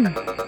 うん